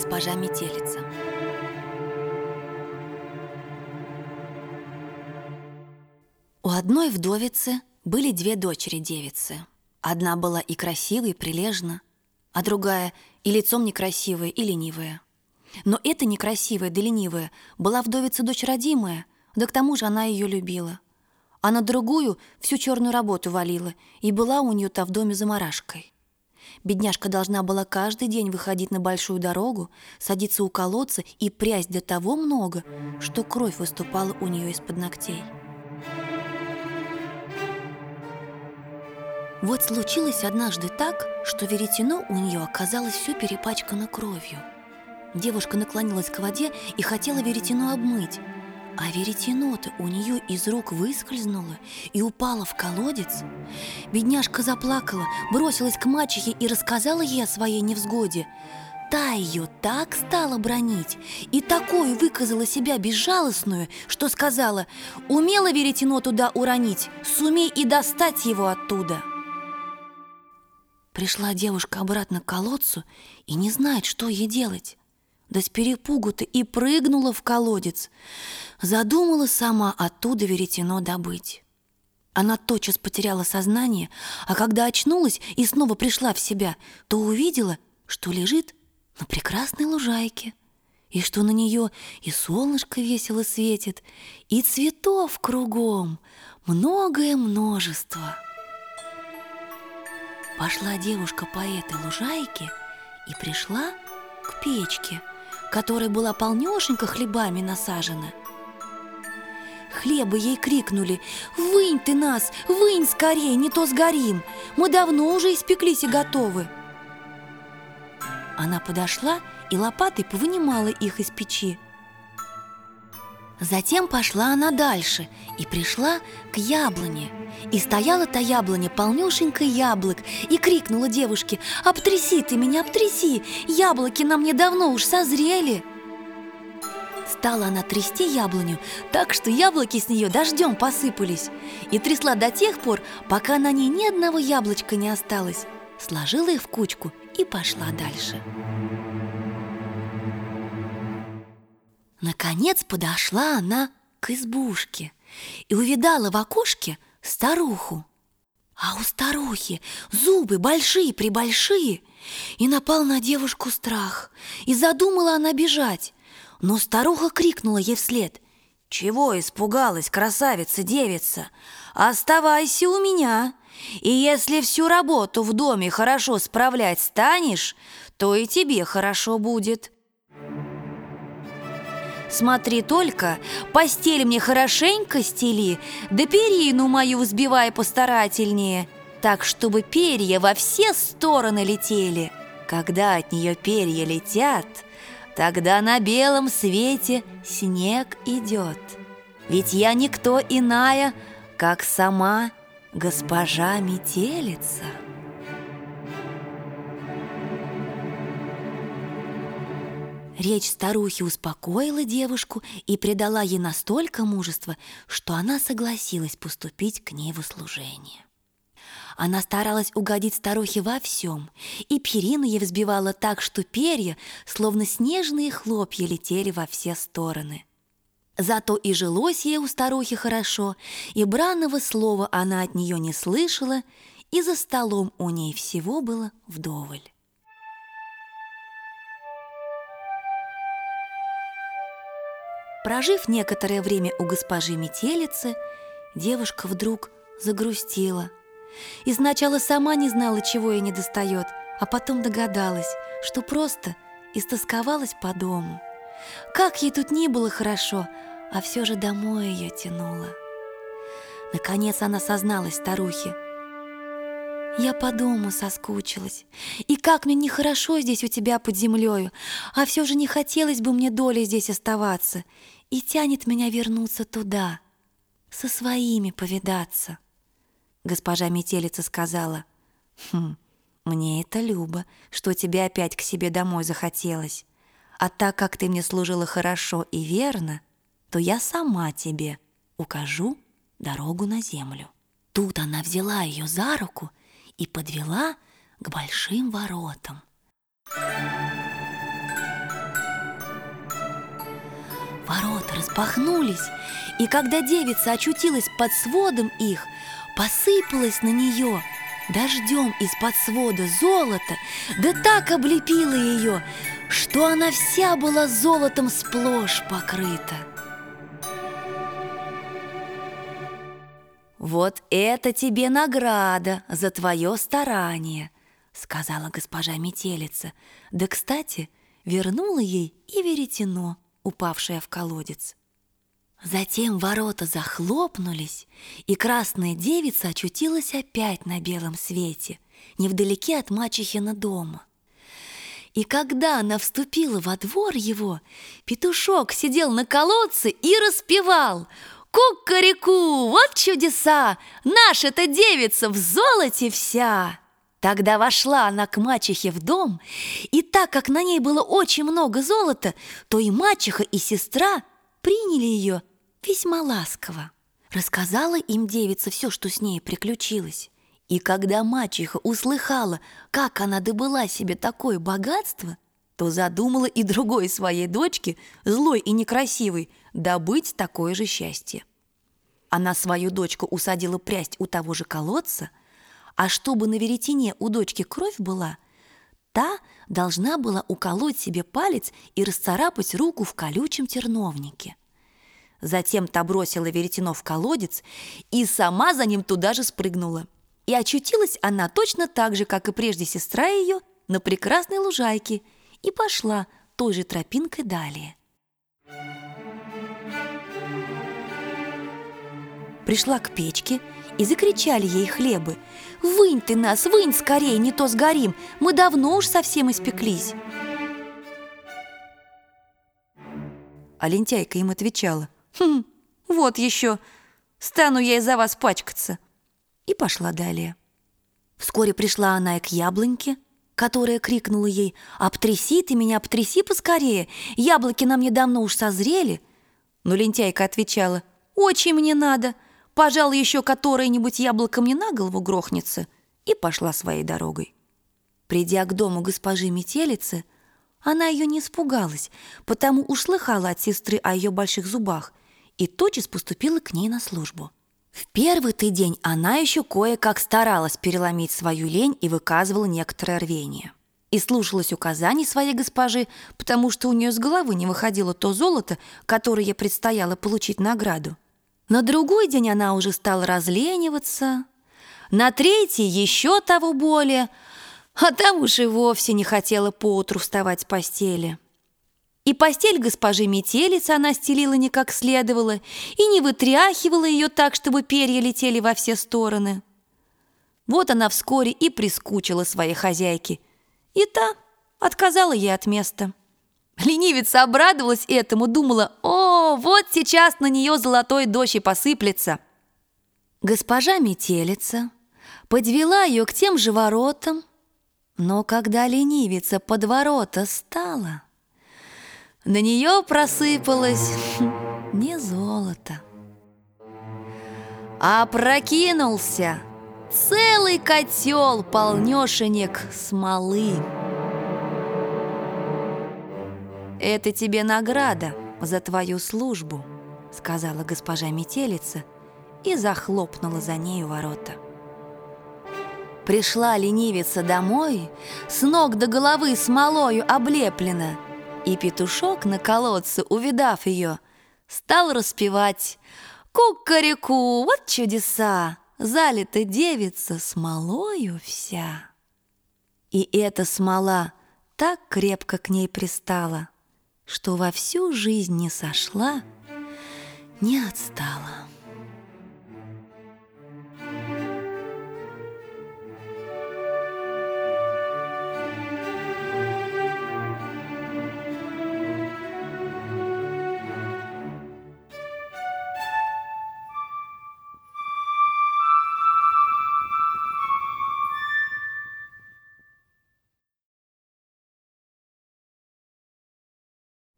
госпожа Метелица. У одной вдовицы были две дочери-девицы. Одна была и красивой, и прилежна, а другая и лицом некрасивая, и ленивая. Но эта некрасивая да ленивая была вдовица дочь родимая, да к тому же она ее любила. А на другую всю черную работу валила, и была у нее-то в доме заморашкой. Бедняжка должна была каждый день выходить на большую дорогу, садиться у колодца и прясть до того много, что кровь выступала у нее из-под ногтей. Вот случилось однажды так, что веретено у нее оказалось все перепачкано кровью. Девушка наклонилась к воде и хотела веретено обмыть, а веретено-то у нее из рук выскользнуло и упало в колодец. Бедняжка заплакала, бросилась к мачехе и рассказала ей о своей невзгоде. Та ее так стала бронить и такую выказала себя безжалостную, что сказала «Умела веретено туда уронить, сумей и достать его оттуда». Пришла девушка обратно к колодцу и не знает, что ей делать. Да с перепугу-то и прыгнула в колодец. Задумала сама оттуда веретено добыть. Она тотчас потеряла сознание, а когда очнулась и снова пришла в себя, то увидела, что лежит на прекрасной лужайке, и что на нее и солнышко весело светит, и цветов кругом многое множество. Пошла девушка по этой лужайке и пришла к печке, которая была полнешенько хлебами насажена. Хлебы ей крикнули «Вынь ты нас! Вынь скорее, не то сгорим! Мы давно уже испеклись и готовы!» Она подошла и лопатой повынимала их из печи. Затем пошла она дальше и пришла к яблоне. И стояла та яблоня полнюшенькой яблок и крикнула девушке «Обтряси ты меня, обтряси! Яблоки на мне давно уж созрели!» Стала она трясти яблоню так, что яблоки с нее дождем посыпались И трясла до тех пор, пока на ней ни одного яблочка не осталось Сложила их в кучку и пошла дальше Наконец подошла она к избушке и увидала в окошке старуху. А у старухи зубы большие-пребольшие, и напал на девушку страх, и задумала она бежать. Но старуха крикнула ей вслед. «Чего испугалась, красавица-девица? Оставайся у меня, и если всю работу в доме хорошо справлять станешь, то и тебе хорошо будет». Смотри только, постель мне хорошенько стели, да перину мою взбивай постарательнее, так, чтобы перья во все стороны летели. Когда от нее перья летят, тогда на белом свете снег идет. Ведь я никто иная, как сама госпожа метелица. Речь старухи успокоила девушку и придала ей настолько мужества, что она согласилась поступить к ней в услужение. Она старалась угодить старухе во всем, и перину ей взбивала так, что перья, словно снежные хлопья, летели во все стороны. Зато и жилось ей у старухи хорошо, и бранного слова она от нее не слышала, и за столом у ней всего было вдоволь. Прожив некоторое время у госпожи Метелицы, девушка вдруг загрустила. И сначала сама не знала, чего ей не достает, а потом догадалась, что просто истосковалась по дому. Как ей тут ни было хорошо, а все же домой ее тянуло. Наконец она созналась старухе. «Я по дому соскучилась, и как мне нехорошо здесь у тебя под землею, а все же не хотелось бы мне долей здесь оставаться, и тянет меня вернуться туда, со своими повидаться». Госпожа Метелица сказала, «Хм, мне это любо, что тебе опять к себе домой захотелось. А так как ты мне служила хорошо и верно, то я сама тебе укажу дорогу на землю». Тут она взяла ее за руку и подвела к большим воротам. Ворота распахнулись, и когда девица очутилась под сводом их, посыпалась на нее дождем из-под свода золото, да так облепило ее, что она вся была золотом сплошь покрыта. «Вот это тебе награда за твое старание», — сказала госпожа Метелица. Да, кстати, вернула ей и веретено, упавшее в колодец. Затем ворота захлопнулись, и красная девица очутилась опять на белом свете, невдалеке от мачехина дома. И когда она вступила во двор его, петушок сидел на колодце и распевал «Кукареку, вот чудеса! Наша-то девица в золоте вся!» Тогда вошла она к мачехе в дом, и так как на ней было очень много золота, то и мачеха, и сестра приняли ее весьма ласково. Рассказала им девица все, что с ней приключилось. И когда мачеха услыхала, как она добыла себе такое богатство, то задумала и другой своей дочке, злой и некрасивой, добыть такое же счастье. Она свою дочку усадила прясть у того же колодца, а чтобы на веретене у дочки кровь была, та должна была уколоть себе палец и расцарапать руку в колючем терновнике. Затем та бросила веретено в колодец и сама за ним туда же спрыгнула. И очутилась она точно так же, как и прежде сестра ее, на прекрасной лужайке и пошла той же тропинкой далее. Пришла к печке и закричали ей хлебы. «Вынь ты нас, вынь скорее, не то сгорим! Мы давно уж совсем испеклись!» А лентяйка им отвечала – Хм, вот еще, стану я из-за вас пачкаться. И пошла далее. Вскоре пришла она и к яблоньке, которая крикнула ей «Обтряси ты меня, обтряси поскорее! Яблоки нам недавно уж созрели!» Но лентяйка отвечала «Очень мне надо! Пожалуй, еще которое-нибудь яблоко мне на голову грохнется!» И пошла своей дорогой. Придя к дому госпожи Метелицы, она ее не испугалась, потому услыхала от сестры о ее больших зубах и тотчас поступила к ней на службу. В первый-то день она еще кое-как старалась переломить свою лень и выказывала некоторое рвение. И слушалась указаний своей госпожи, потому что у нее с головы не выходило то золото, которое ей предстояло получить награду. На другой день она уже стала разлениваться, на третий еще того более, а там уж и вовсе не хотела поутру вставать с постели. И постель госпожи Метелицы она стелила не как следовало и не вытряхивала ее так, чтобы перья летели во все стороны. Вот она вскоре и прискучила своей хозяйке, и та отказала ей от места. Ленивица обрадовалась этому, думала, «О, вот сейчас на нее золотой дождь и посыплется». Госпожа Метелица подвела ее к тем же воротам, но когда ленивица под ворота стала... На нее просыпалось не золото, а прокинулся целый котел полнешенек смолы. «Это тебе награда за твою службу», — сказала госпожа Метелица и захлопнула за нею ворота. Пришла ленивица домой, с ног до головы смолою облеплена — и петушок на колодце, увидав ее, стал распевать «Кукареку, вот чудеса! Залита девица смолою вся!» И эта смола так крепко к ней пристала, что во всю жизнь не сошла, не отстала.